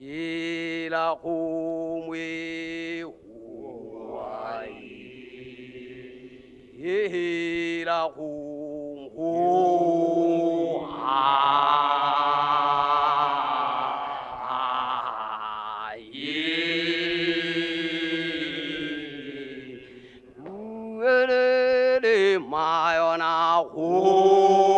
伊拉呼美湖哎，伊拉呼湖哎哎，绿绿的玛雅那呼。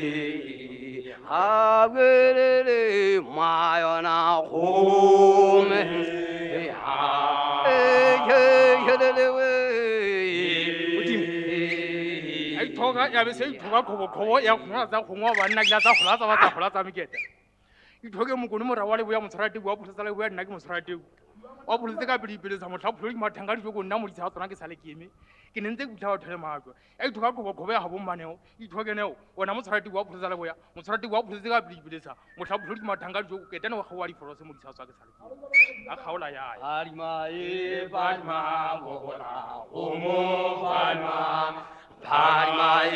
abwerere mayona gome yabe se ithoka kgobokgobo ya kgoa tsa kgongwa banna ke la tsa kgolatsa ba tsa kgola tsa mekete ithoke mokone morago wa leboya motshwara teo wa pusa tsa leboya nna ke motshwara teo wa bolotse ka pelepele sa motlhapolo di mathanga dijo ko nna modisa ga tsona ke sale keme ke ne ntse kutlha batho le matswa a itho ka kgobokgobo ya gabong maneo ithokeneo ona motshwarati wa bolotsa leboya motshwarati wa bolotse ka pelepele sa motlhapolo di mathanga dijo ko ketene wa gaoa diforose modisa ga tsona ke sale keme a kgaola yaya Padma e Padma go bola go mo Padma e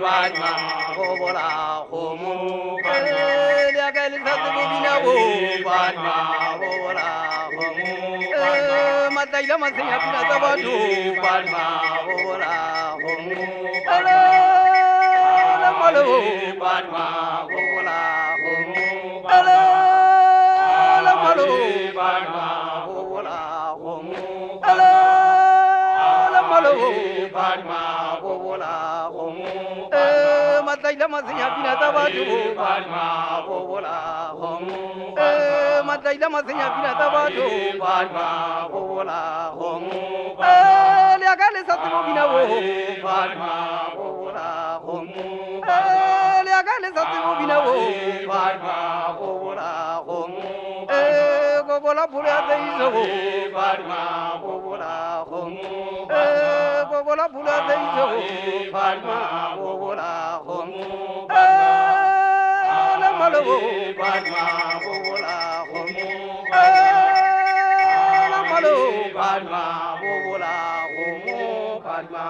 Padma go bola go mo Padma e Padma ila mansi hapina sabadu palma ola hongu ala la malo palma ola hongu ala la malo palma ola hongu ala la malo palma ola hongu matai la mansi hapina sabadu palma ola hongu 在两毛钱呀，比那大把多，把嘛不啦红，呃，两个人啥子毛病啊我，把嘛不啦红，呃，两个人啥子毛病啊我，把嘛不啦红，呃，我我老婆俩在一起我，把嘛不啦红，呃，我我老婆俩在一起我，把嘛不啦红，呃，那么了我，把嘛。ันมาโมโมลาโมโมขันมา